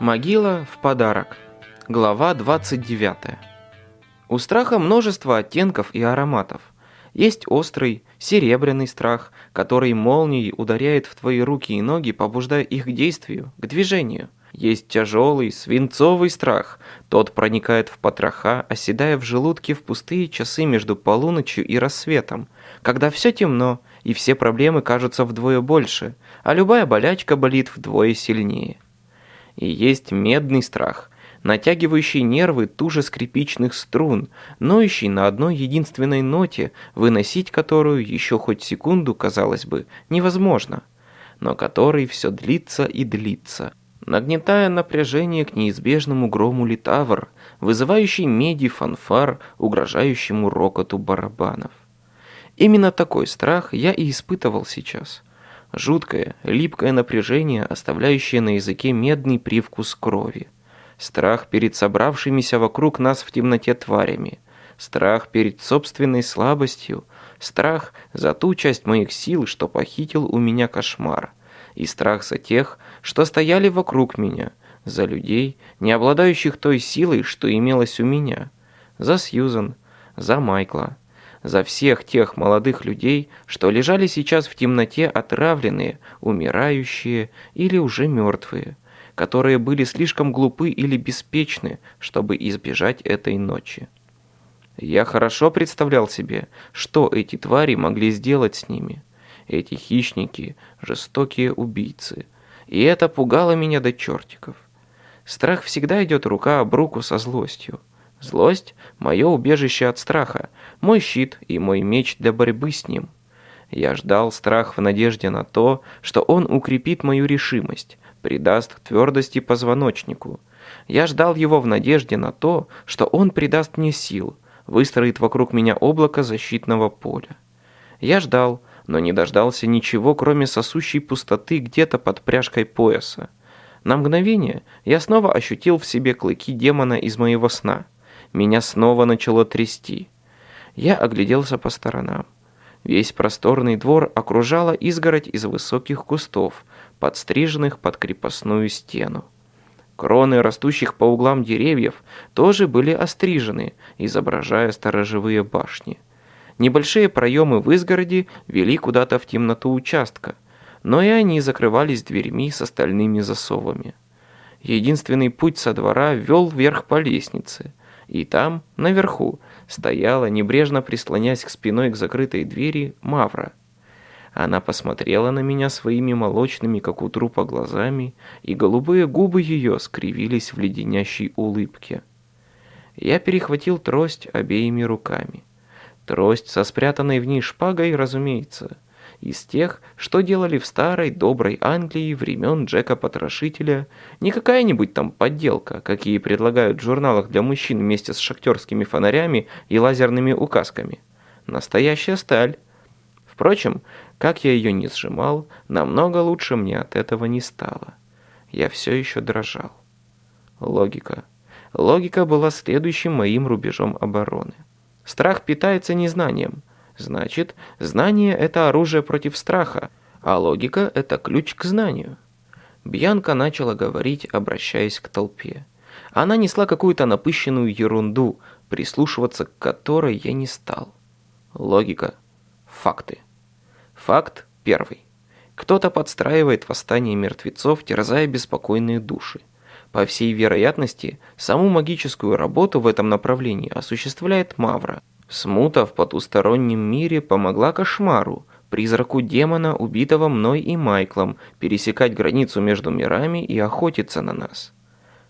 Могила в подарок. Глава 29. У страха множество оттенков и ароматов. Есть острый, серебряный страх, который молнией ударяет в твои руки и ноги, побуждая их к действию, к движению. Есть тяжелый, свинцовый страх. Тот проникает в потроха, оседая в желудке в пустые часы между полуночью и рассветом, когда все темно, и все проблемы кажутся вдвое больше, а любая болячка болит вдвое сильнее и есть медный страх, натягивающий нервы туже скрипичных струн, ноющий на одной единственной ноте, выносить которую еще хоть секунду, казалось бы, невозможно, но который все длится и длится, нагнетая напряжение к неизбежному грому литавр, вызывающий меди фанфар, угрожающему рокоту барабанов. Именно такой страх я и испытывал сейчас – Жуткое, липкое напряжение, оставляющее на языке медный привкус крови. Страх перед собравшимися вокруг нас в темноте тварями. Страх перед собственной слабостью. Страх за ту часть моих сил, что похитил у меня кошмар. И страх за тех, что стояли вокруг меня. За людей, не обладающих той силой, что имелось у меня. За Сьюзан, за Майкла за всех тех молодых людей, что лежали сейчас в темноте отравленные, умирающие или уже мертвые, которые были слишком глупы или беспечны, чтобы избежать этой ночи. Я хорошо представлял себе, что эти твари могли сделать с ними. Эти хищники, жестокие убийцы. И это пугало меня до чертиков. Страх всегда идет рука об руку со злостью. Злость – мое убежище от страха, мой щит и мой меч для борьбы с ним. Я ждал страх в надежде на то, что он укрепит мою решимость, придаст твердости позвоночнику. Я ждал его в надежде на то, что он придаст мне сил, выстроит вокруг меня облако защитного поля. Я ждал, но не дождался ничего, кроме сосущей пустоты где-то под пряжкой пояса. На мгновение я снова ощутил в себе клыки демона из моего сна – меня снова начало трясти. Я огляделся по сторонам. Весь просторный двор окружала изгородь из высоких кустов, подстриженных под крепостную стену. Кроны растущих по углам деревьев тоже были острижены, изображая сторожевые башни. Небольшие проемы в изгороди вели куда-то в темноту участка, но и они закрывались дверьми с остальными засовами. Единственный путь со двора вел вверх по лестнице, и там, наверху, стояла, небрежно прислонясь к спиной к закрытой двери, Мавра. Она посмотрела на меня своими молочными, как у трупа, глазами, и голубые губы ее скривились в леденящей улыбке. Я перехватил трость обеими руками. Трость со спрятанной в ней шпагой, разумеется – из тех, что делали в старой доброй Англии времен Джека Потрошителя, не какая-нибудь там подделка, какие предлагают в журналах для мужчин вместе с шахтерскими фонарями и лазерными указками. Настоящая сталь. Впрочем, как я ее не сжимал, намного лучше мне от этого не стало. Я все еще дрожал. Логика. Логика была следующим моим рубежом обороны. Страх питается незнанием – Значит, знание – это оружие против страха, а логика – это ключ к знанию. Бьянка начала говорить, обращаясь к толпе. Она несла какую-то напыщенную ерунду, прислушиваться к которой я не стал. Логика. Факты. Факт первый. Кто-то подстраивает восстание мертвецов, терзая беспокойные души. По всей вероятности, саму магическую работу в этом направлении осуществляет Мавра – Смута в потустороннем мире помогла кошмару, призраку демона, убитого мной и Майклом, пересекать границу между мирами и охотиться на нас.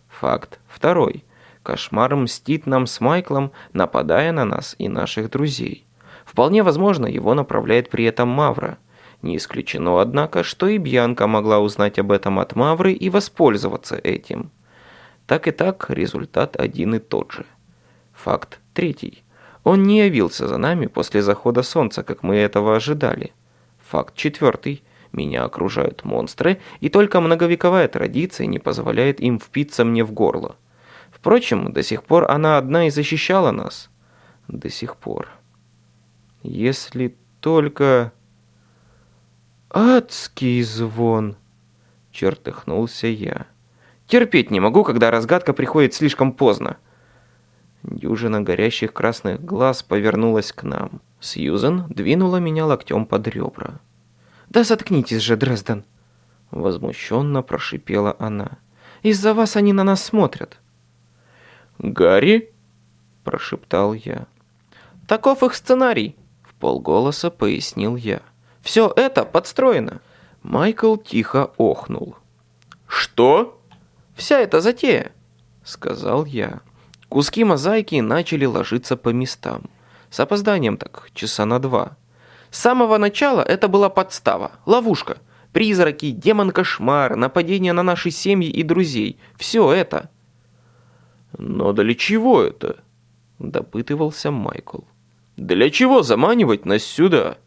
Факт второй. Кошмар мстит нам с Майклом, нападая на нас и наших друзей. Вполне возможно, его направляет при этом Мавра. Не исключено, однако, что и Бьянка могла узнать об этом от Мавры и воспользоваться этим. Так и так, результат один и тот же. Факт третий. Он не явился за нами после захода солнца, как мы этого ожидали. Факт четвертый. Меня окружают монстры, и только многовековая традиция не позволяет им впиться мне в горло. Впрочем, до сих пор она одна и защищала нас. До сих пор. Если только... Адский звон! Чертыхнулся я. Терпеть не могу, когда разгадка приходит слишком поздно. Дюжина горящих красных глаз повернулась к нам. Сьюзен двинула меня локтем под ребра. «Да заткнитесь же, Дрезден!» Возмущенно прошипела она. «Из-за вас они на нас смотрят!» «Гарри?» Прошептал я. «Таков их сценарий!» В полголоса пояснил я. «Все это подстроено!» Майкл тихо охнул. «Что?» «Вся эта затея!» Сказал я. Куски мозаики начали ложиться по местам. С опозданием так, часа на два. С самого начала это была подстава, ловушка. Призраки, демон-кошмар, нападение на наши семьи и друзей. Все это. «Но для чего это?» – допытывался Майкл. «Для чего заманивать нас сюда?»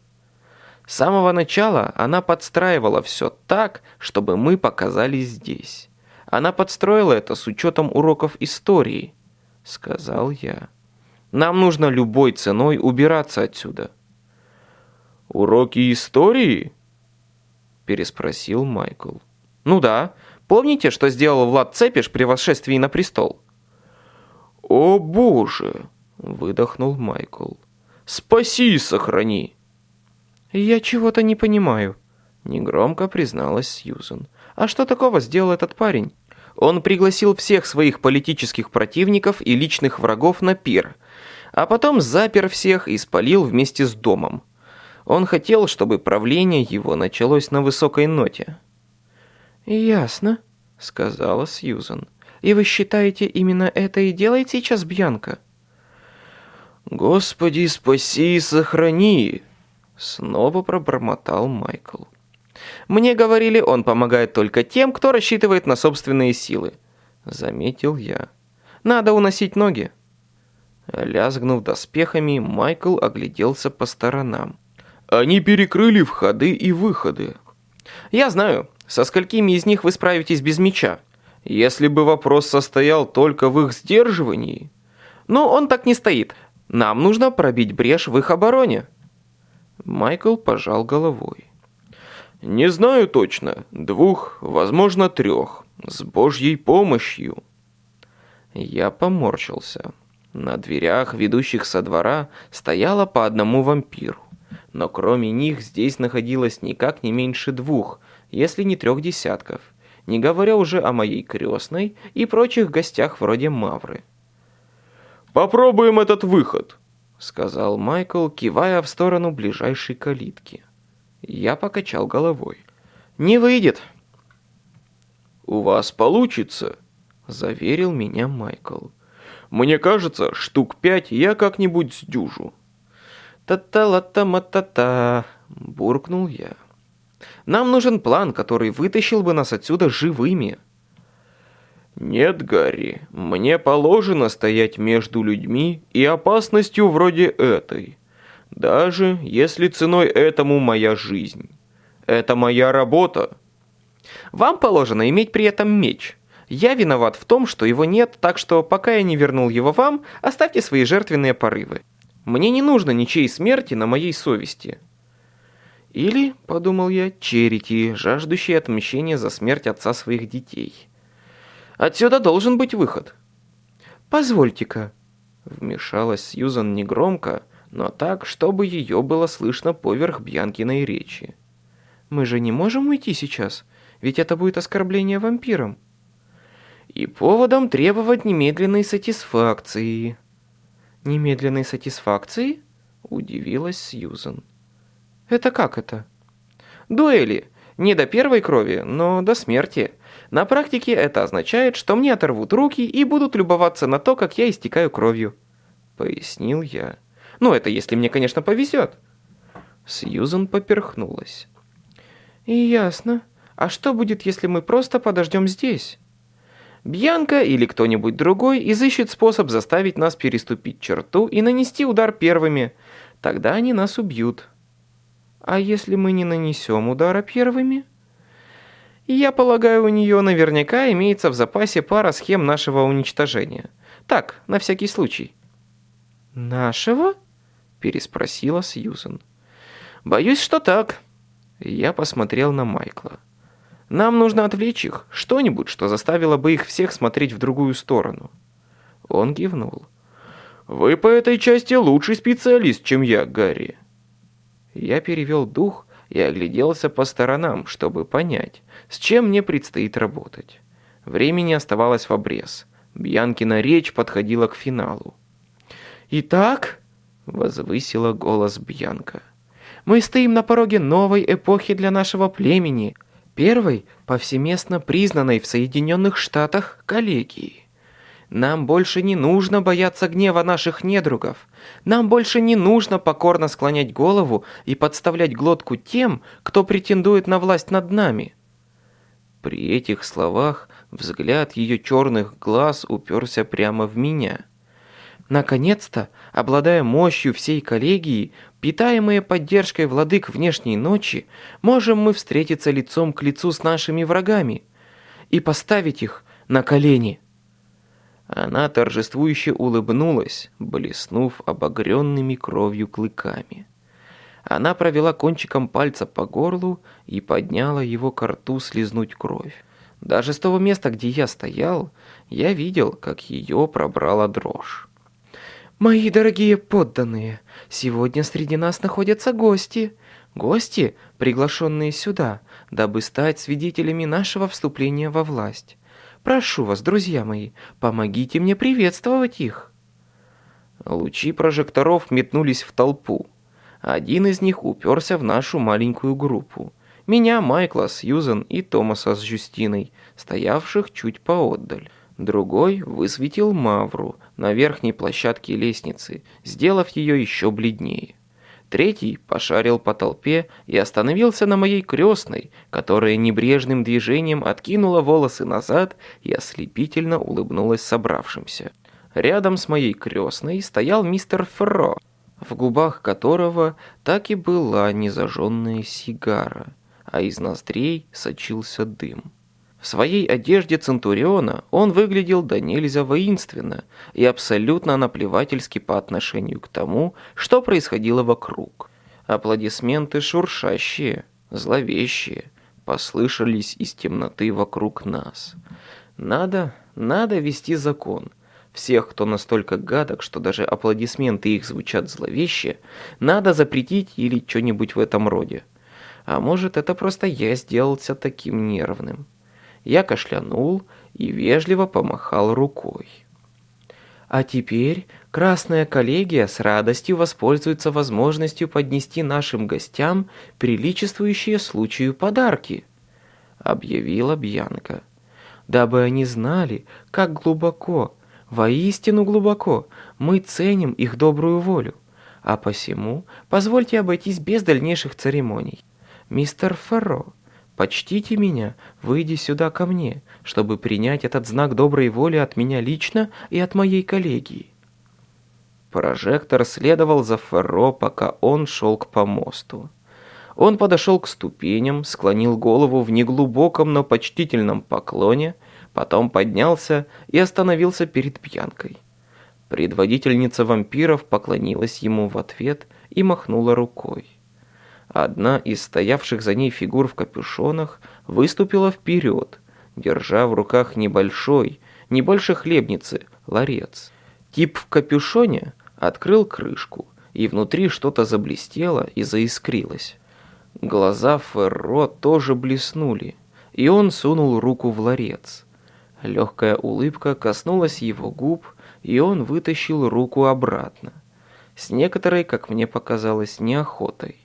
С самого начала она подстраивала все так, чтобы мы показались здесь. Она подстроила это с учетом уроков истории –— сказал я. «Нам нужно любой ценой убираться отсюда». «Уроки истории?» — переспросил Майкл. «Ну да. Помните, что сделал Влад Цепиш при восшествии на престол?» «О боже!» — выдохнул Майкл. «Спаси и сохрани!» «Я чего-то не понимаю», — негромко призналась Сьюзен. «А что такого сделал этот парень?» Он пригласил всех своих политических противников и личных врагов на пир, а потом запер всех и спалил вместе с домом. Он хотел, чтобы правление его началось на высокой ноте. «Ясно», — сказала Сьюзан. «И вы считаете, именно это и делает сейчас Бьянка?» «Господи, спаси и сохрани!» Снова пробормотал Майкл. Мне говорили, он помогает только тем, кто рассчитывает на собственные силы. Заметил я. Надо уносить ноги. Лязгнув доспехами, Майкл огляделся по сторонам. Они перекрыли входы и выходы. Я знаю, со сколькими из них вы справитесь без меча. Если бы вопрос состоял только в их сдерживании. Но он так не стоит. Нам нужно пробить брешь в их обороне. Майкл пожал головой. Не знаю точно. Двух, возможно, трех. С божьей помощью. Я поморщился. На дверях, ведущих со двора, стояло по одному вампиру. Но кроме них здесь находилось никак не меньше двух, если не трех десятков, не говоря уже о моей крестной и прочих гостях вроде Мавры. «Попробуем этот выход», — сказал Майкл, кивая в сторону ближайшей калитки. Я покачал головой. «Не выйдет». «У вас получится», — заверил меня Майкл. «Мне кажется, штук пять я как-нибудь сдюжу». «Та-та-ла-та-ма-та-та», — буркнул я. «Нам нужен план, который вытащил бы нас отсюда живыми». «Нет, Гарри, мне положено стоять между людьми и опасностью вроде этой. Даже если ценой этому моя жизнь. Это моя работа. Вам положено иметь при этом меч. Я виноват в том, что его нет, так что пока я не вернул его вам, оставьте свои жертвенные порывы. Мне не нужно ничьей смерти на моей совести. Или, подумал я, черити, жаждущие отмщения за смерть отца своих детей. Отсюда должен быть выход. Позвольте-ка, вмешалась Сьюзан негромко, но так, чтобы ее было слышно поверх Бьянкиной речи. «Мы же не можем уйти сейчас, ведь это будет оскорбление вампирам». «И поводом требовать немедленной сатисфакции». «Немедленной сатисфакции?» – удивилась Сьюзен. «Это как это?» «Дуэли. Не до первой крови, но до смерти. На практике это означает, что мне оторвут руки и будут любоваться на то, как я истекаю кровью», – пояснил я. Ну, это если мне, конечно, повезет. Сьюзен поперхнулась. И ясно. А что будет, если мы просто подождем здесь? Бьянка или кто-нибудь другой изыщет способ заставить нас переступить черту и нанести удар первыми. Тогда они нас убьют. А если мы не нанесем удара первыми? Я полагаю, у нее наверняка имеется в запасе пара схем нашего уничтожения. Так, на всякий случай. Нашего? Переспросила Сьюзен. «Боюсь, что так». Я посмотрел на Майкла. Нам нужно отвлечь их, что-нибудь, что заставило бы их всех смотреть в другую сторону». Он кивнул. «Вы по этой части лучший специалист, чем я, Гарри». Я перевел дух и огляделся по сторонам, чтобы понять, с чем мне предстоит работать. Времени оставалось в обрез. Бьянкина речь подходила к финалу. «Итак», — возвысила голос Бьянка, — «мы стоим на пороге новой эпохи для нашего племени, первой повсеместно признанной в Соединенных Штатах коллегии. Нам больше не нужно бояться гнева наших недругов. Нам больше не нужно покорно склонять голову и подставлять глотку тем, кто претендует на власть над нами». При этих словах взгляд ее черных глаз уперся прямо в меня. Наконец-то, обладая мощью всей коллегии, питаемые поддержкой владык внешней ночи, можем мы встретиться лицом к лицу с нашими врагами и поставить их на колени. Она торжествующе улыбнулась, блеснув обогренными кровью клыками. Она провела кончиком пальца по горлу и подняла его к рту слизнуть кровь. Даже с того места, где я стоял, я видел, как ее пробрала дрожь. «Мои дорогие подданные, сегодня среди нас находятся гости. Гости, приглашенные сюда, дабы стать свидетелями нашего вступления во власть. Прошу вас, друзья мои, помогите мне приветствовать их». Лучи прожекторов метнулись в толпу. Один из них уперся в нашу маленькую группу. Меня, Майкла, Сьюзен и Томаса с Жюстиной, стоявших чуть поотдаль. Другой высветил Мавру на верхней площадке лестницы, сделав ее еще бледнее. Третий пошарил по толпе и остановился на моей крестной, которая небрежным движением откинула волосы назад и ослепительно улыбнулась собравшимся. Рядом с моей крестной стоял мистер Ферро, в губах которого так и была незажженная сигара, а из ноздрей сочился дым. В своей одежде Центуриона он выглядел до нельзя воинственно и абсолютно наплевательски по отношению к тому, что происходило вокруг. Аплодисменты шуршащие, зловещие, послышались из темноты вокруг нас. Надо, надо вести закон. Всех, кто настолько гадок, что даже аплодисменты их звучат зловеще, надо запретить или что-нибудь в этом роде. А может, это просто я сделался таким нервным. Я кашлянул и вежливо помахал рукой. А теперь Красная коллегия с радостью воспользуется возможностью поднести нашим гостям приличествующие случаю подарки, объявила Бьянка. Дабы они знали, как глубоко, воистину глубоко, мы ценим их добрую волю. А посему позвольте обойтись без дальнейших церемоний. Мистер Ферро, Почтите меня, выйди сюда ко мне, чтобы принять этот знак доброй воли от меня лично и от моей коллегии». Прожектор следовал за Ферро, пока он шел к помосту. Он подошел к ступеням, склонил голову в неглубоком, но почтительном поклоне, потом поднялся и остановился перед пьянкой. Предводительница вампиров поклонилась ему в ответ и махнула рукой. Одна из стоявших за ней фигур в капюшонах выступила вперед, держа в руках небольшой, не больше хлебницы, ларец. Тип в капюшоне открыл крышку, и внутри что-то заблестело и заискрилось. Глаза Ферро тоже блеснули, и он сунул руку в ларец. Легкая улыбка коснулась его губ, и он вытащил руку обратно. С некоторой, как мне показалось, неохотой.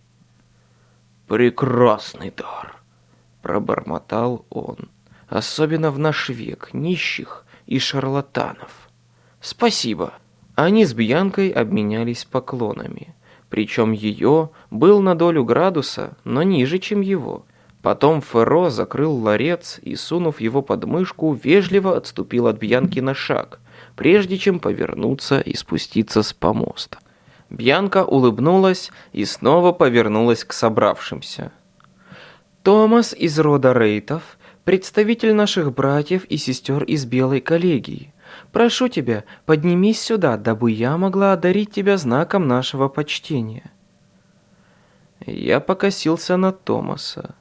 «Прекрасный дар!» – пробормотал он. «Особенно в наш век нищих и шарлатанов. Спасибо!» Они с Бьянкой обменялись поклонами. Причем ее был на долю градуса, но ниже, чем его. Потом Ферро закрыл ларец и, сунув его под мышку, вежливо отступил от Бьянки на шаг, прежде чем повернуться и спуститься с помоста. Бьянка улыбнулась и снова повернулась к собравшимся. «Томас из рода Рейтов, представитель наших братьев и сестер из Белой коллегии. Прошу тебя, поднимись сюда, дабы я могла одарить тебя знаком нашего почтения». Я покосился на Томаса.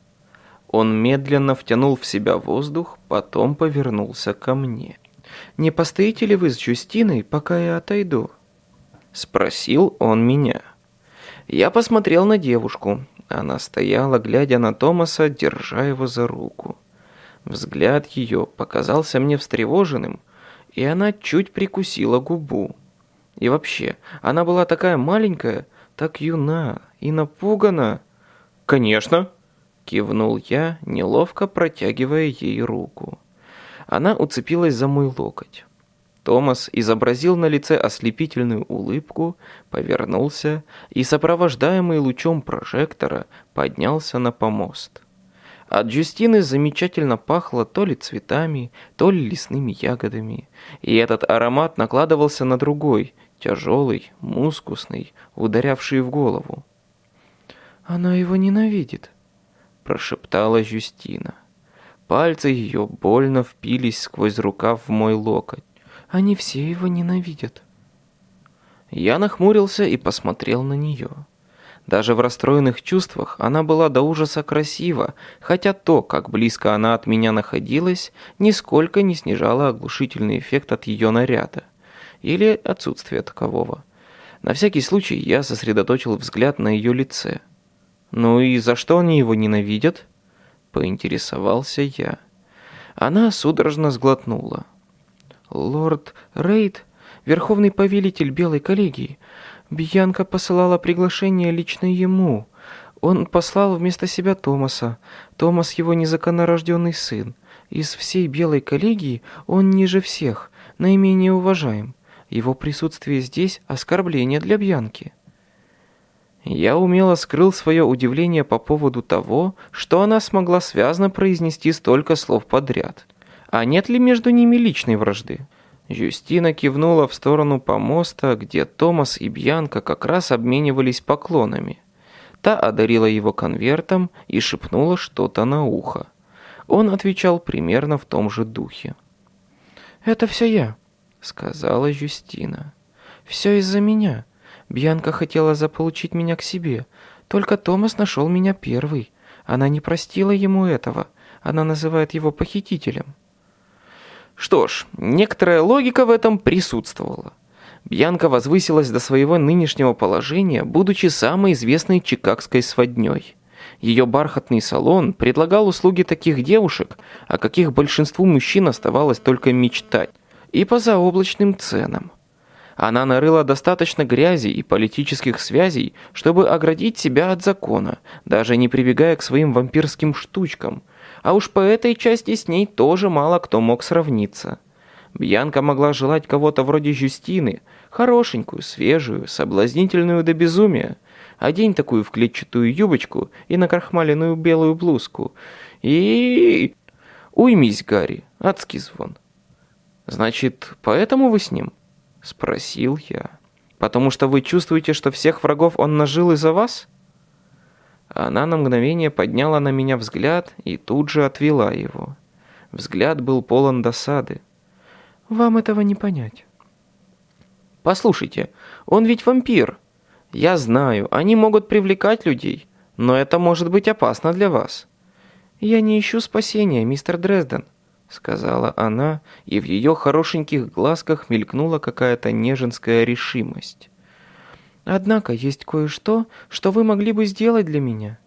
Он медленно втянул в себя воздух, потом повернулся ко мне. «Не постоите ли вы с Джустиной, пока я отойду?» Спросил он меня. Я посмотрел на девушку. Она стояла, глядя на Томаса, держа его за руку. Взгляд ее показался мне встревоженным, и она чуть прикусила губу. И вообще, она была такая маленькая, так юна и напугана. «Конечно!» – кивнул я, неловко протягивая ей руку. Она уцепилась за мой локоть. Томас изобразил на лице ослепительную улыбку, повернулся и, сопровождаемый лучом прожектора, поднялся на помост. От Джустины замечательно пахло то ли цветами, то ли лесными ягодами, и этот аромат накладывался на другой, тяжелый, мускусный, ударявший в голову. «Она его ненавидит», – прошептала Жюстина. Пальцы ее больно впились сквозь рукав в мой локоть. Они все его ненавидят. Я нахмурился и посмотрел на нее. Даже в расстроенных чувствах она была до ужаса красива, хотя то, как близко она от меня находилась, нисколько не снижало оглушительный эффект от ее наряда. Или отсутствие такового. На всякий случай я сосредоточил взгляд на ее лице. «Ну и за что они его ненавидят?» Поинтересовался я. Она судорожно сглотнула. Лорд Рейд, верховный повелитель Белой коллегии. Бьянка посылала приглашение лично ему. Он послал вместо себя Томаса. Томас его незаконнорожденный сын. Из всей Белой коллегии он ниже всех, наименее уважаем. Его присутствие здесь – оскорбление для Бьянки. Я умело скрыл свое удивление по поводу того, что она смогла связно произнести столько слов подряд – а нет ли между ними личной вражды? Юстина кивнула в сторону помоста, где Томас и Бьянка как раз обменивались поклонами. Та одарила его конвертом и шепнула что-то на ухо. Он отвечал примерно в том же духе. «Это все я», — сказала Юстина. «Все из-за меня. Бьянка хотела заполучить меня к себе. Только Томас нашел меня первый. Она не простила ему этого. Она называет его похитителем». Что ж, некоторая логика в этом присутствовала. Бьянка возвысилась до своего нынешнего положения, будучи самой известной чикагской сводней. Ее бархатный салон предлагал услуги таких девушек, о каких большинству мужчин оставалось только мечтать, и по заоблачным ценам. Она нарыла достаточно грязи и политических связей, чтобы оградить себя от закона, даже не прибегая к своим вампирским штучкам – а уж по этой части с ней тоже мало кто мог сравниться. Бьянка могла желать кого-то вроде Жюстины, хорошенькую, свежую, соблазнительную до безумия. Одень такую в клетчатую юбочку и на крахмаленную белую блузку. И... Уймись, Гарри, адский звон. Значит, поэтому вы с ним? Спросил я. Потому что вы чувствуете, что всех врагов он нажил из-за вас? Она на мгновение подняла на меня взгляд и тут же отвела его. Взгляд был полон досады. «Вам этого не понять». «Послушайте, он ведь вампир. Я знаю, они могут привлекать людей, но это может быть опасно для вас». «Я не ищу спасения, мистер Дрезден», — сказала она, и в ее хорошеньких глазках мелькнула какая-то неженская решимость. Однако есть кое-что, что вы могли бы сделать для меня».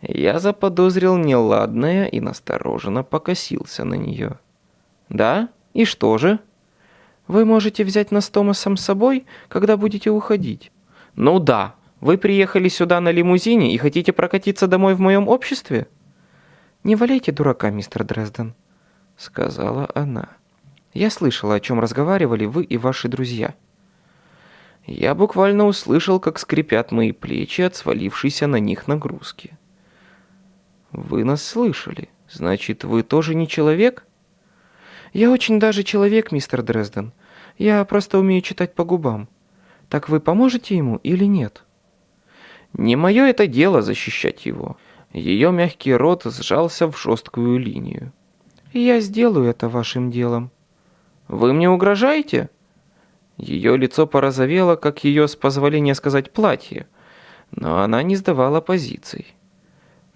Я заподозрил неладное и настороженно покосился на нее. «Да? И что же?» «Вы можете взять нас Томасом с собой, когда будете уходить». «Ну да. Вы приехали сюда на лимузине и хотите прокатиться домой в моем обществе?» «Не валяйте дурака, мистер Дрезден», — сказала она. «Я слышала, о чем разговаривали вы и ваши друзья». Я буквально услышал, как скрипят мои плечи от свалившейся на них нагрузки. «Вы нас слышали. Значит, вы тоже не человек?» «Я очень даже человек, мистер Дрезден. Я просто умею читать по губам. Так вы поможете ему или нет?» «Не мое это дело защищать его». Ее мягкий рот сжался в жесткую линию. «Я сделаю это вашим делом». «Вы мне угрожаете?» Ее лицо порозовело, как ее, с позволения сказать, платье, но она не сдавала позиций.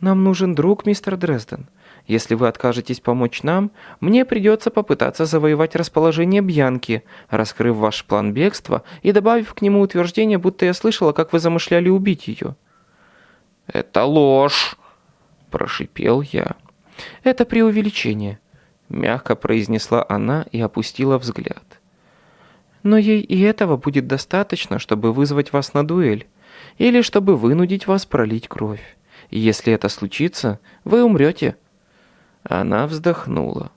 «Нам нужен друг, мистер Дрезден. Если вы откажетесь помочь нам, мне придется попытаться завоевать расположение Бьянки, раскрыв ваш план бегства и добавив к нему утверждение, будто я слышала, как вы замышляли убить ее». «Это ложь!» – прошипел я. «Это преувеличение», – мягко произнесла она и опустила взгляд. «Но ей и этого будет достаточно, чтобы вызвать вас на дуэль, или чтобы вынудить вас пролить кровь. И если это случится, вы умрете». Она вздохнула.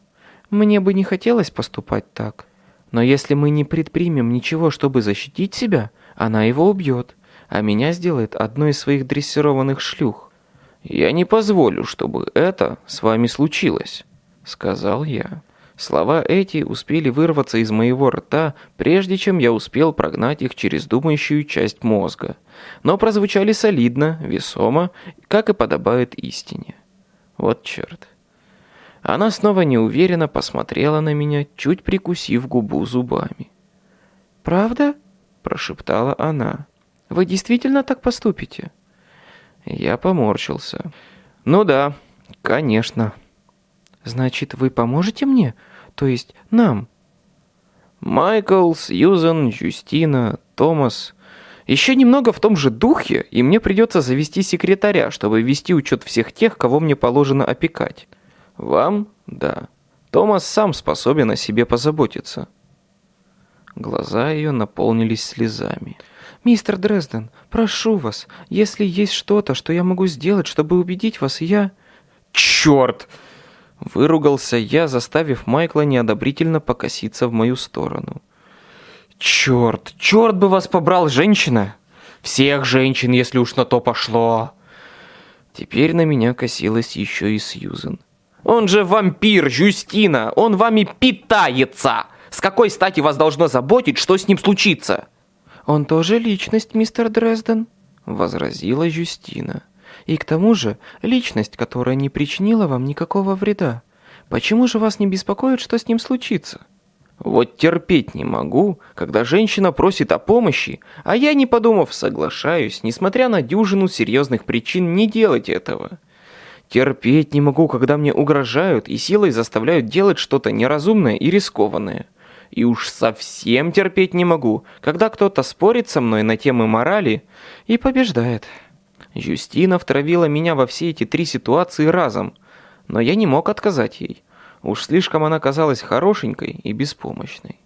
«Мне бы не хотелось поступать так. Но если мы не предпримем ничего, чтобы защитить себя, она его убьет, а меня сделает одной из своих дрессированных шлюх». «Я не позволю, чтобы это с вами случилось», — сказал я. Слова эти успели вырваться из моего рта, прежде чем я успел прогнать их через думающую часть мозга. Но прозвучали солидно, весомо, как и подобает истине. Вот черт. Она снова неуверенно посмотрела на меня, чуть прикусив губу зубами. «Правда?» – прошептала она. «Вы действительно так поступите?» Я поморщился. «Ну да, конечно». «Значит, вы поможете мне? То есть нам?» Майкл, Сьюзан, Юстина, Томас. Еще немного в том же духе, и мне придется завести секретаря, чтобы вести учет всех тех, кого мне положено опекать. Вам? Да. Томас сам способен о себе позаботиться. Глаза ее наполнились слезами. «Мистер Дрезден, прошу вас, если есть что-то, что я могу сделать, чтобы убедить вас, я...» «Черт!» Выругался я, заставив Майкла неодобрительно покоситься в мою сторону. «Черт! Черт бы вас побрал, женщина! Всех женщин, если уж на то пошло!» Теперь на меня косилась еще и Сьюзен. Он же вампир, Жюстина, он вами питается. С какой стати вас должно заботить, что с ним случится? Он тоже личность, мистер Дрезден, возразила Жюстина. И к тому же, личность, которая не причинила вам никакого вреда. Почему же вас не беспокоит, что с ним случится? Вот терпеть не могу, когда женщина просит о помощи, а я, не подумав, соглашаюсь, несмотря на дюжину серьезных причин не делать этого. Терпеть не могу, когда мне угрожают и силой заставляют делать что-то неразумное и рискованное. И уж совсем терпеть не могу, когда кто-то спорит со мной на темы морали и побеждает. Юстина втравила меня во все эти три ситуации разом, но я не мог отказать ей. Уж слишком она казалась хорошенькой и беспомощной.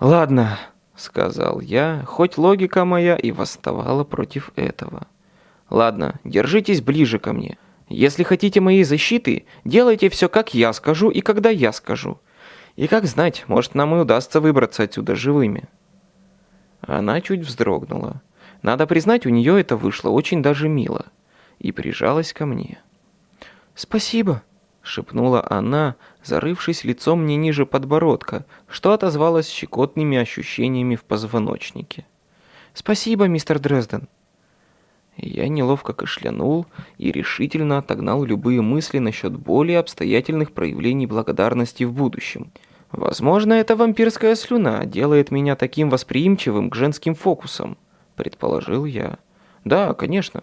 «Ладно», — сказал я, хоть логика моя и восставала против этого. «Ладно, держитесь ближе ко мне». Если хотите моей защиты, делайте все, как я скажу и когда я скажу. И как знать, может, нам и удастся выбраться отсюда живыми». Она чуть вздрогнула. Надо признать, у нее это вышло очень даже мило. И прижалась ко мне. «Спасибо», — шепнула она, зарывшись лицом не ниже подбородка, что отозвалось щекотными ощущениями в позвоночнике. «Спасибо, мистер Дрезден». Я неловко кашлянул и решительно отогнал любые мысли насчет более обстоятельных проявлений благодарности в будущем. Возможно, эта вампирская слюна делает меня таким восприимчивым к женским фокусам, предположил я. Да, конечно.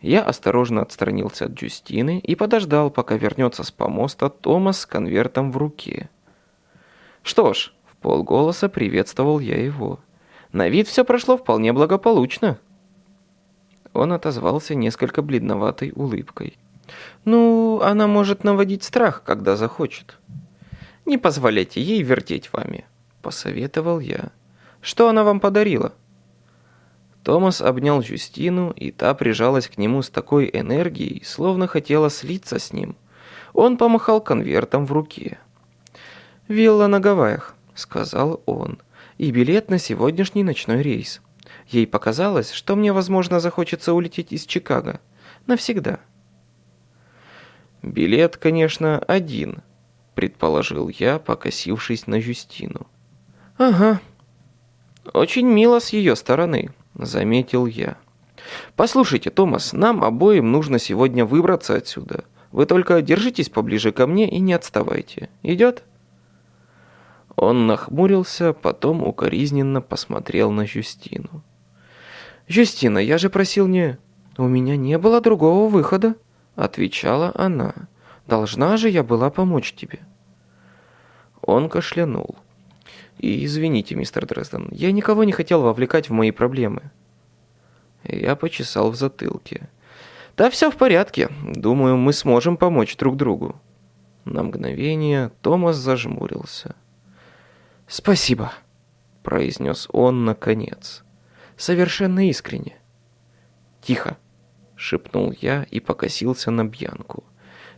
Я осторожно отстранился от Джустины и подождал, пока вернется с помоста Томас с конвертом в руке. Что ж, в полголоса приветствовал я его. На вид все прошло вполне благополучно. Он отозвался несколько бледноватой улыбкой. «Ну, она может наводить страх, когда захочет. Не позволяйте ей вертеть вами», — посоветовал я. «Что она вам подарила?» Томас обнял Жюстину, и та прижалась к нему с такой энергией, словно хотела слиться с ним. Он помахал конвертом в руке. «Вилла на Гавайях», — сказал он, — «и билет на сегодняшний ночной рейс». Ей показалось, что мне, возможно, захочется улететь из Чикаго. Навсегда. «Билет, конечно, один», — предположил я, покосившись на Юстину. «Ага. Очень мило с ее стороны», — заметил я. «Послушайте, Томас, нам обоим нужно сегодня выбраться отсюда. Вы только держитесь поближе ко мне и не отставайте. Идет?» Он нахмурился, потом укоризненно посмотрел на Юстину. «Юстина, я же просил не...» «У меня не было другого выхода», — отвечала она. «Должна же я была помочь тебе». Он кашлянул. И извините, мистер Дрезден, я никого не хотел вовлекать в мои проблемы. Я почесал в затылке. Да все в порядке. Думаю, мы сможем помочь друг другу. На мгновение Томас зажмурился. «Спасибо», — произнес он наконец. «Совершенно искренне». «Тихо», — шепнул я и покосился на Бьянку.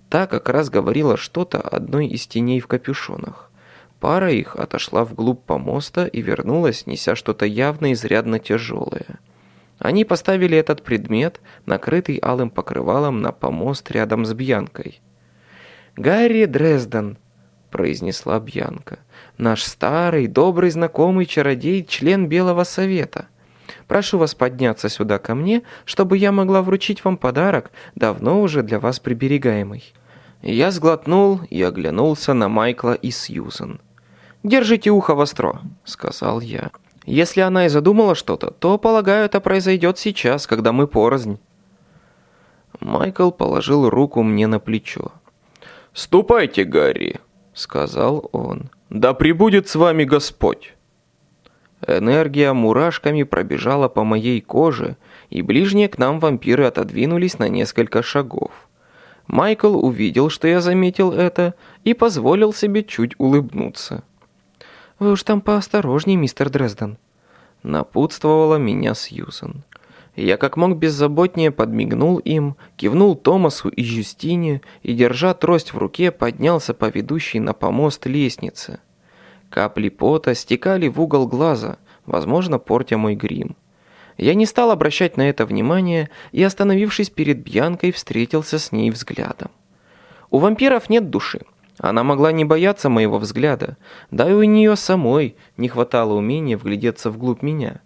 Та как раз говорила что-то одной из теней в капюшонах. Пара их отошла вглубь помоста и вернулась, неся что-то явно изрядно тяжелое. Они поставили этот предмет, накрытый алым покрывалом, на помост рядом с Бьянкой. «Гарри Дрезден», — произнесла Бьянка, — «наш старый, добрый знакомый чародей, член Белого Совета. Прошу вас подняться сюда ко мне, чтобы я могла вручить вам подарок, давно уже для вас приберегаемый». Я сглотнул и оглянулся на Майкла и Сьюзен. «Держите ухо востро», — сказал я. «Если она и задумала что-то, то, полагаю, это произойдет сейчас, когда мы порознь». Майкл положил руку мне на плечо. «Ступайте, Гарри», — сказал он. «Да пребудет с вами Господь». Энергия мурашками пробежала по моей коже, и ближние к нам вампиры отодвинулись на несколько шагов. Майкл увидел, что я заметил это, и позволил себе чуть улыбнуться. «Вы уж там поосторожней, мистер Дрезден», — напутствовала меня Сьюзен. Я как мог беззаботнее подмигнул им, кивнул Томасу и Юстине и, держа трость в руке, поднялся по ведущей на помост лестнице. Капли пота стекали в угол глаза, возможно, портя мой грим. Я не стал обращать на это внимание и, остановившись перед Бьянкой, встретился с ней взглядом. У вампиров нет души, она могла не бояться моего взгляда, да и у нее самой не хватало умения вглядеться вглубь меня.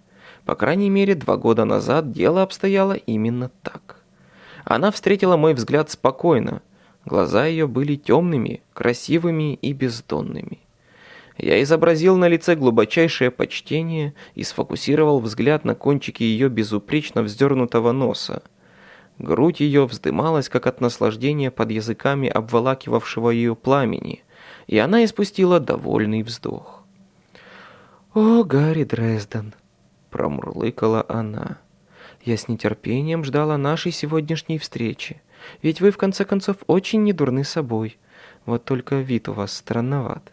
По крайней мере, два года назад дело обстояло именно так. Она встретила мой взгляд спокойно. Глаза ее были темными, красивыми и бездонными. Я изобразил на лице глубочайшее почтение и сфокусировал взгляд на кончике ее безупречно вздернутого носа – Грудь ее вздымалась, как от наслаждения под языками обволакивавшего ее пламени, и она испустила довольный вздох. «О, Гарри Дрезден!» — промурлыкала она. «Я с нетерпением ждала нашей сегодняшней встречи, ведь вы, в конце концов, очень недурны собой. Вот только вид у вас странноват».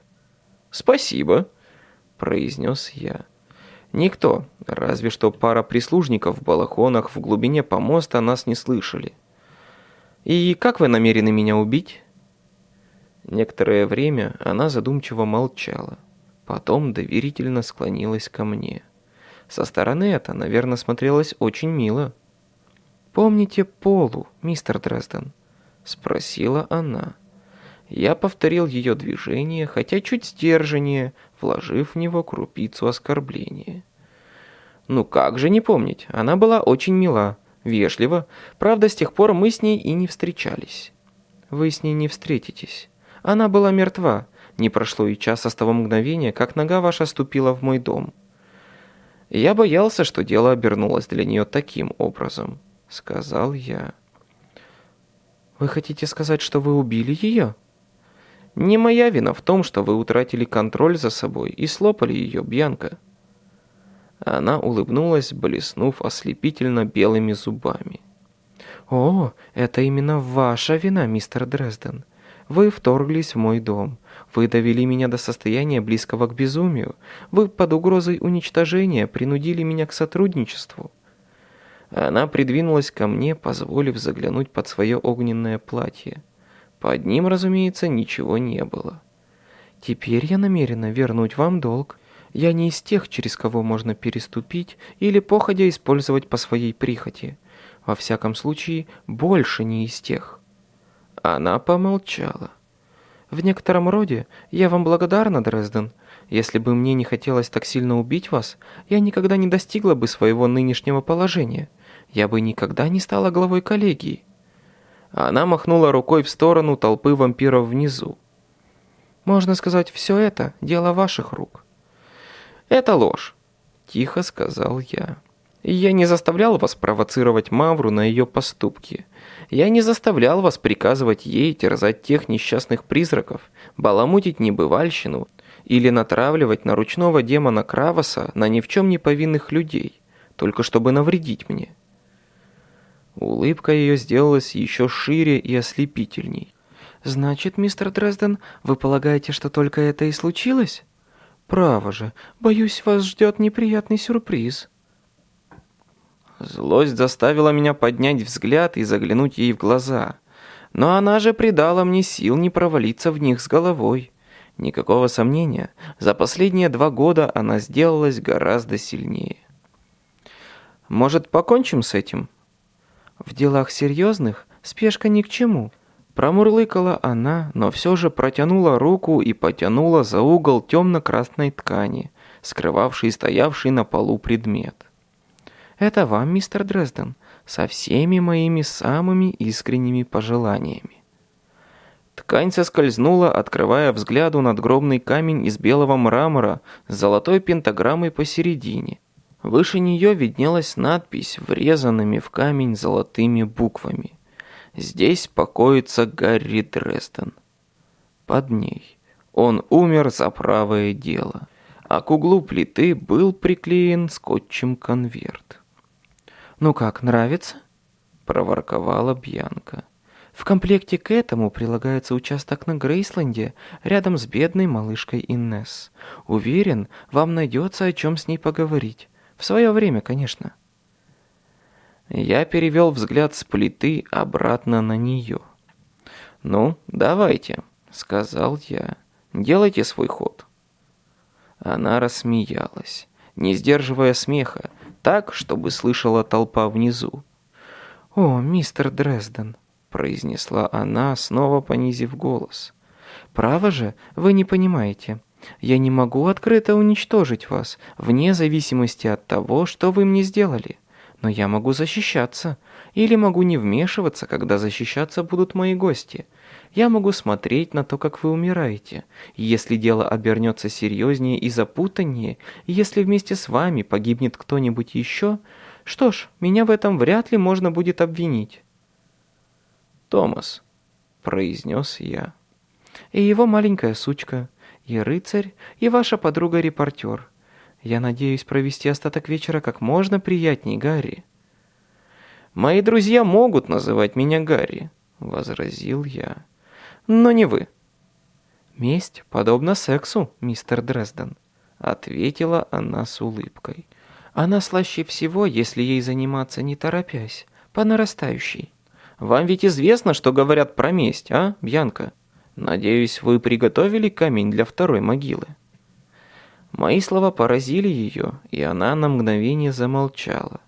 «Спасибо», — произнес я. Никто, разве что пара прислужников в балахонах в глубине помоста нас не слышали. «И как вы намерены меня убить?» Некоторое время она задумчиво молчала, потом доверительно склонилась ко мне. Со стороны это, наверное, смотрелось очень мило. «Помните Полу, мистер Дрезден?» — спросила она. Я повторил ее движение, хотя чуть стерженнее, вложив в него крупицу оскорбления. Ну как же не помнить, она была очень мила, вежлива, правда, с тех пор мы с ней и не встречались. Вы с ней не встретитесь. Она была мертва, не прошло и часа с того мгновения, как нога ваша ступила в мой дом. Я боялся, что дело обернулось для нее таким образом, сказал я. Вы хотите сказать, что вы убили ее? Не моя вина в том, что вы утратили контроль за собой и слопали ее, Бьянка. Она улыбнулась, блеснув ослепительно белыми зубами. «О, это именно ваша вина, мистер Дрезден. Вы вторглись в мой дом. Вы довели меня до состояния близкого к безумию. Вы под угрозой уничтожения принудили меня к сотрудничеству». Она придвинулась ко мне, позволив заглянуть под свое огненное платье. Под ним, разумеется, ничего не было. «Теперь я намерена вернуть вам долг. Я не из тех, через кого можно переступить или походя использовать по своей прихоти. Во всяком случае, больше не из тех». Она помолчала. «В некотором роде я вам благодарна, Дрезден. Если бы мне не хотелось так сильно убить вас, я никогда не достигла бы своего нынешнего положения. Я бы никогда не стала главой коллегии». Она махнула рукой в сторону толпы вампиров внизу. «Можно сказать, все это – дело ваших рук». «Это ложь», – тихо сказал я. Я не заставлял вас провоцировать Мавру на ее поступки. Я не заставлял вас приказывать ей терзать тех несчастных призраков, баламутить небывальщину или натравливать на ручного демона Кравоса на ни в чем не повинных людей, только чтобы навредить мне. Улыбка ее сделалась еще шире и ослепительней. «Значит, мистер Дрезден, вы полагаете, что только это и случилось?» «Право же, боюсь, вас ждет неприятный сюрприз». Злость заставила меня поднять взгляд и заглянуть ей в глаза. Но она же придала мне сил не провалиться в них с головой. Никакого сомнения, за последние два года она сделалась гораздо сильнее. «Может, покончим с этим?» «В делах серьезных спешка ни к чему», Промурлыкала она, но все же протянула руку и потянула за угол темно-красной ткани, скрывавшей стоявший на полу предмет. Это вам, мистер Дрезден, со всеми моими самыми искренними пожеланиями. Ткань соскользнула, открывая взгляду надгробный камень из белого мрамора с золотой пентаграммой посередине. Выше нее виднелась надпись, врезанными в камень золотыми буквами. «Здесь покоится Гарри Дрезден». Под ней. Он умер за правое дело. А к углу плиты был приклеен скотчем конверт. «Ну как, нравится?» – проворковала Бьянка. «В комплекте к этому прилагается участок на Грейсленде, рядом с бедной малышкой Иннес. Уверен, вам найдется о чем с ней поговорить. В свое время, конечно». Я перевел взгляд с плиты обратно на нее. «Ну, давайте», — сказал я. «Делайте свой ход». Она рассмеялась, не сдерживая смеха, так, чтобы слышала толпа внизу. «О, мистер Дрезден», — произнесла она, снова понизив голос. «Право же, вы не понимаете. Я не могу открыто уничтожить вас, вне зависимости от того, что вы мне сделали. Но я могу защищаться, или могу не вмешиваться, когда защищаться будут мои гости. Я могу смотреть на то, как вы умираете. Если дело обернется серьезнее и запутаннее, если вместе с вами погибнет кто-нибудь еще, что ж, меня в этом вряд ли можно будет обвинить. «Томас», — произнес я. «И его маленькая сучка, и рыцарь, и ваша подруга-репортер. Я надеюсь провести остаток вечера как можно приятней, Гарри». «Мои друзья могут называть меня Гарри», — возразил я но не вы». «Месть подобна сексу, мистер Дрезден», — ответила она с улыбкой. «Она слаще всего, если ей заниматься не торопясь, по нарастающей. Вам ведь известно, что говорят про месть, а, Бьянка? Надеюсь, вы приготовили камень для второй могилы». Мои слова поразили ее, и она на мгновение замолчала.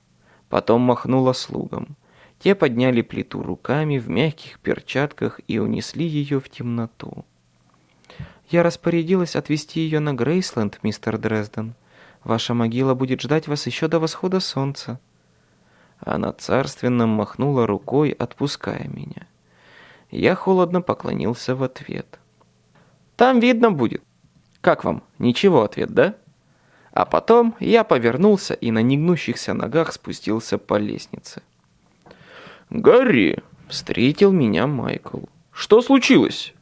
Потом махнула слугам. Те подняли плиту руками в мягких перчатках и унесли ее в темноту. «Я распорядилась отвезти ее на Грейсленд, мистер Дрезден. Ваша могила будет ждать вас еще до восхода солнца». Она царственно махнула рукой, отпуская меня. Я холодно поклонился в ответ. «Там видно будет. Как вам? Ничего ответ, да?» А потом я повернулся и на негнущихся ногах спустился по лестнице. «Гарри!» — встретил меня Майкл. «Что случилось?»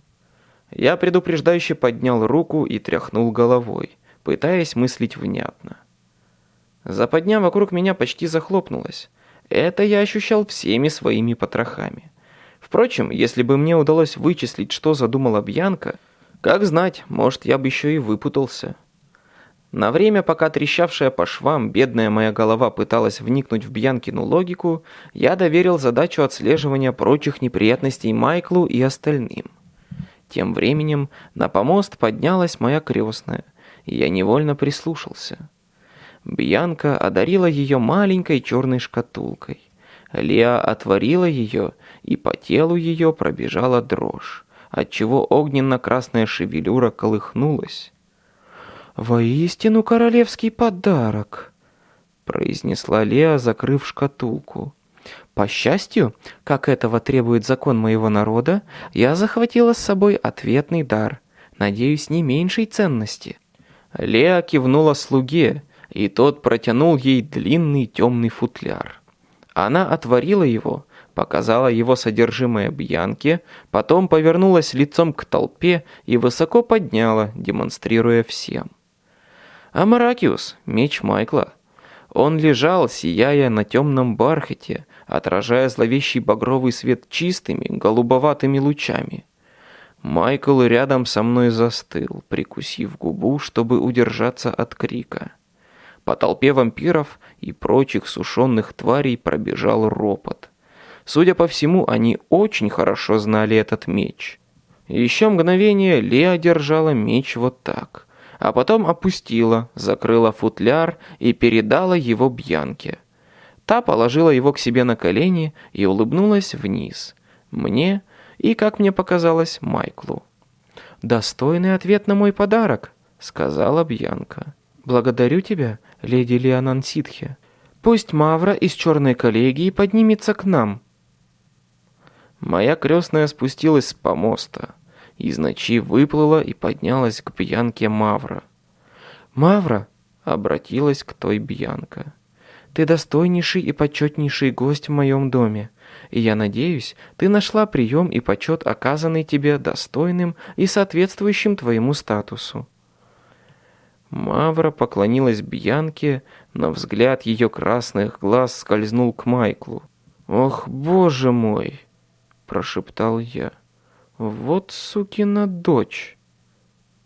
Я предупреждающе поднял руку и тряхнул головой, пытаясь мыслить внятно. Западня вокруг меня почти захлопнулась. Это я ощущал всеми своими потрохами. Впрочем, если бы мне удалось вычислить, что задумала Бьянка, как знать, может, я бы еще и выпутался. На время, пока трещавшая по швам бедная моя голова пыталась вникнуть в Бьянкину логику, я доверил задачу отслеживания прочих неприятностей Майклу и остальным. Тем временем на помост поднялась моя крестная, и я невольно прислушался. Бьянка одарила ее маленькой черной шкатулкой. Леа отворила ее, и по телу ее пробежала дрожь, отчего огненно-красная шевелюра колыхнулась. «Воистину королевский подарок», — произнесла Леа, закрыв шкатулку. «По счастью, как этого требует закон моего народа, я захватила с собой ответный дар, надеюсь, не меньшей ценности». Леа кивнула слуге, и тот протянул ей длинный темный футляр. Она отворила его, показала его содержимое Бьянке, потом повернулась лицом к толпе и высоко подняла, демонстрируя всем. Амаракиус, меч Майкла. Он лежал, сияя на темном бархате, отражая зловещий багровый свет чистыми, голубоватыми лучами. Майкл рядом со мной застыл, прикусив губу, чтобы удержаться от крика. По толпе вампиров и прочих сушеных тварей пробежал ропот. Судя по всему, они очень хорошо знали этот меч. Еще мгновение Леа держала меч вот так, а потом опустила, закрыла футляр и передала его Бьянке. Та положила его к себе на колени и улыбнулась вниз. Мне и, как мне показалось, Майклу. «Достойный ответ на мой подарок», — сказала Бьянка. «Благодарю тебя, леди Леонан Ситхе. Пусть Мавра из черной коллегии поднимется к нам». Моя крестная спустилась с помоста. Из ночи выплыла и поднялась к Бьянке Мавра. «Мавра!» — обратилась к той Бьянка. «Ты достойнейший и почетнейший гость в моем доме, и я надеюсь, ты нашла прием и почет, оказанный тебе достойным и соответствующим твоему статусу». Мавра поклонилась Бьянке, но взгляд ее красных глаз скользнул к Майклу. «Ох, боже мой!» – прошептал я. «Вот сукина дочь!»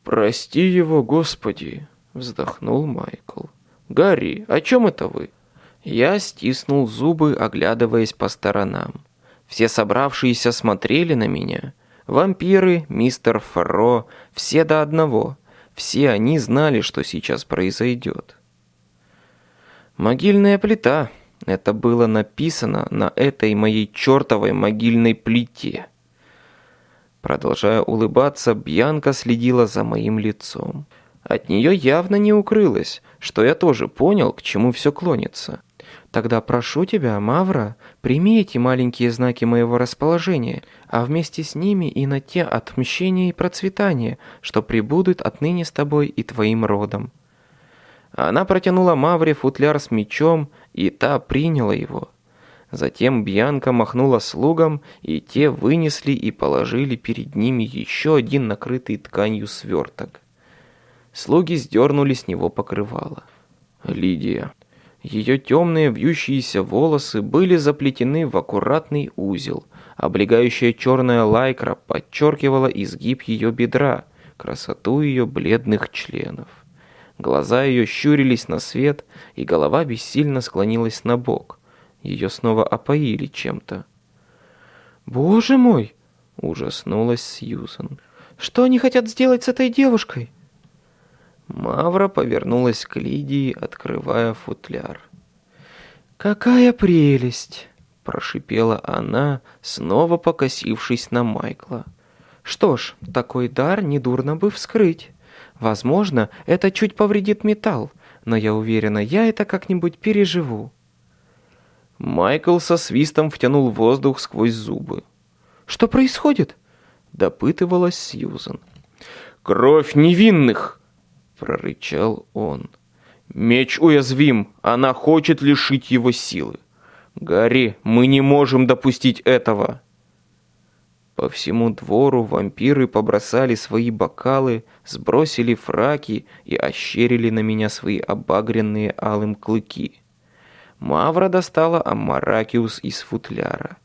«Прости его, Господи!» – вздохнул Майкл. «Гарри, о чем это вы?» Я стиснул зубы, оглядываясь по сторонам. Все собравшиеся смотрели на меня. Вампиры, мистер Ферро, все до одного – все они знали, что сейчас произойдет. Могильная плита. Это было написано на этой моей чертовой могильной плите. Продолжая улыбаться, Бьянка следила за моим лицом. От нее явно не укрылось, что я тоже понял, к чему все клонится. Тогда прошу тебя, Мавра, прими эти маленькие знаки моего расположения, а вместе с ними и на те отмщения и процветания, что прибудут отныне с тобой и твоим родом». Она протянула Мавре футляр с мечом, и та приняла его. Затем Бьянка махнула слугам, и те вынесли и положили перед ними еще один накрытый тканью сверток. Слуги сдернули с него покрывало. «Лидия, ее темные вьющиеся волосы были заплетены в аккуратный узел. Облегающая черная лайкра подчеркивала изгиб ее бедра, красоту ее бледных членов. Глаза ее щурились на свет, и голова бессильно склонилась на бок. Ее снова опоили чем-то. «Боже мой!» — ужаснулась Сьюзан. «Что они хотят сделать с этой девушкой?» Мавра повернулась к Лидии, открывая футляр. «Какая прелесть!» – прошипела она, снова покосившись на Майкла. «Что ж, такой дар недурно бы вскрыть. Возможно, это чуть повредит металл, но я уверена, я это как-нибудь переживу». Майкл со свистом втянул воздух сквозь зубы. «Что происходит?» – допытывалась Сьюзен. «Кровь невинных!» прорычал он. Меч уязвим, она хочет лишить его силы. Гарри, мы не можем допустить этого. По всему двору вампиры побросали свои бокалы, сбросили фраки и ощерили на меня свои обагренные алым клыки. Мавра достала Амаракиус из футляра,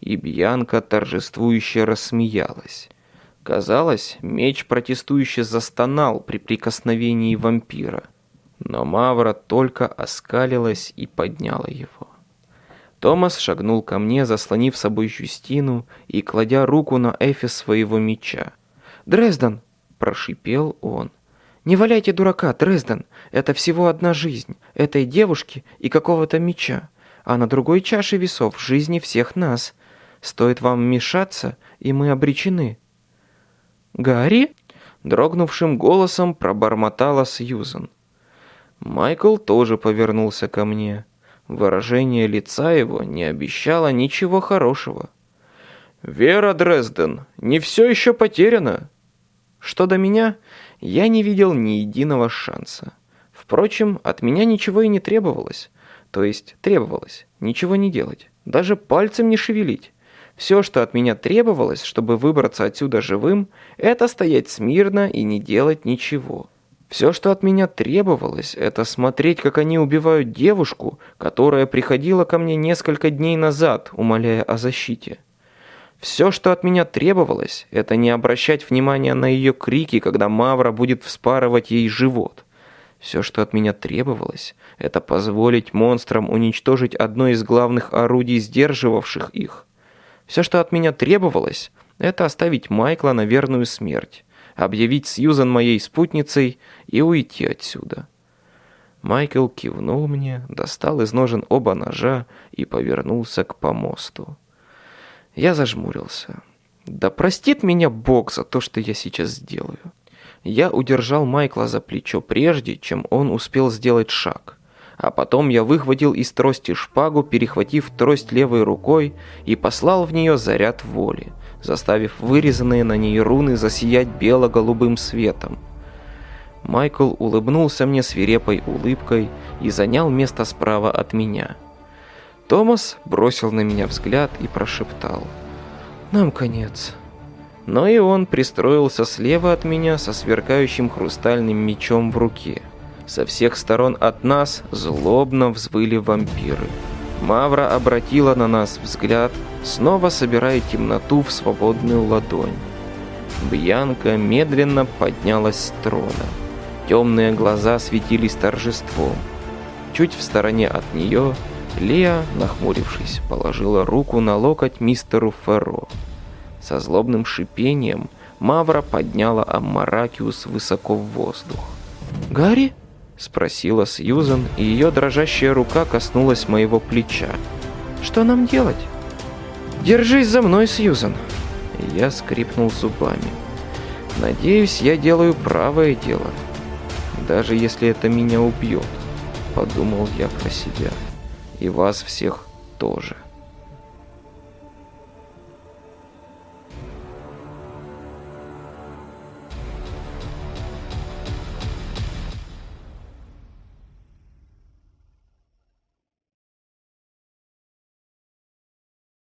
и Бьянка торжествующе рассмеялась. Казалось, меч протестующе застонал при прикосновении вампира. Но Мавра только оскалилась и подняла его. Томас шагнул ко мне, заслонив собой Юстину и кладя руку на эфес своего меча. «Дрезден!» – прошипел он. «Не валяйте дурака, Дрезден! Это всего одна жизнь, этой девушки и какого-то меча, а на другой чаше весов жизни всех нас. Стоит вам вмешаться, и мы обречены». «Гарри?» – дрогнувшим голосом пробормотала Сьюзан. Майкл тоже повернулся ко мне. Выражение лица его не обещало ничего хорошего. «Вера Дрезден, не все еще потеряно!» Что до меня, я не видел ни единого шанса. Впрочем, от меня ничего и не требовалось. То есть требовалось ничего не делать, даже пальцем не шевелить. Все, что от меня требовалось, чтобы выбраться отсюда живым, это стоять смирно и не делать ничего. Все, что от меня требовалось, это смотреть, как они убивают девушку, которая приходила ко мне несколько дней назад, умоляя о защите. Все, что от меня требовалось, это не обращать внимания на ее крики, когда Мавра будет вспарывать ей живот. Все, что от меня требовалось, это позволить монстрам уничтожить одно из главных орудий, сдерживавших их. Все, что от меня требовалось, это оставить Майкла на верную смерть объявить Сьюзан моей спутницей и уйти отсюда. Майкл кивнул мне, достал из ножен оба ножа и повернулся к помосту. Я зажмурился. Да простит меня Бог за то, что я сейчас сделаю. Я удержал Майкла за плечо прежде, чем он успел сделать шаг. А потом я выхватил из трости шпагу, перехватив трость левой рукой и послал в нее заряд воли заставив вырезанные на ней руны засиять бело-голубым светом. Майкл улыбнулся мне свирепой улыбкой и занял место справа от меня. Томас бросил на меня взгляд и прошептал. «Нам конец». Но и он пристроился слева от меня со сверкающим хрустальным мечом в руке. Со всех сторон от нас злобно взвыли вампиры. Мавра обратила на нас взгляд, снова собирая темноту в свободную ладонь. Бьянка медленно поднялась с трона. Темные глаза светились торжеством. Чуть в стороне от нее Леа, нахмурившись, положила руку на локоть мистеру Ферро. Со злобным шипением Мавра подняла Аммаракиус высоко в воздух. «Гарри?» Спросила Сьюзан, и ее дрожащая рука коснулась моего плеча. «Что нам делать?» «Держись за мной, Сьюзан!» Я скрипнул зубами. «Надеюсь, я делаю правое дело. Даже если это меня убьет», — подумал я про себя. «И вас всех тоже».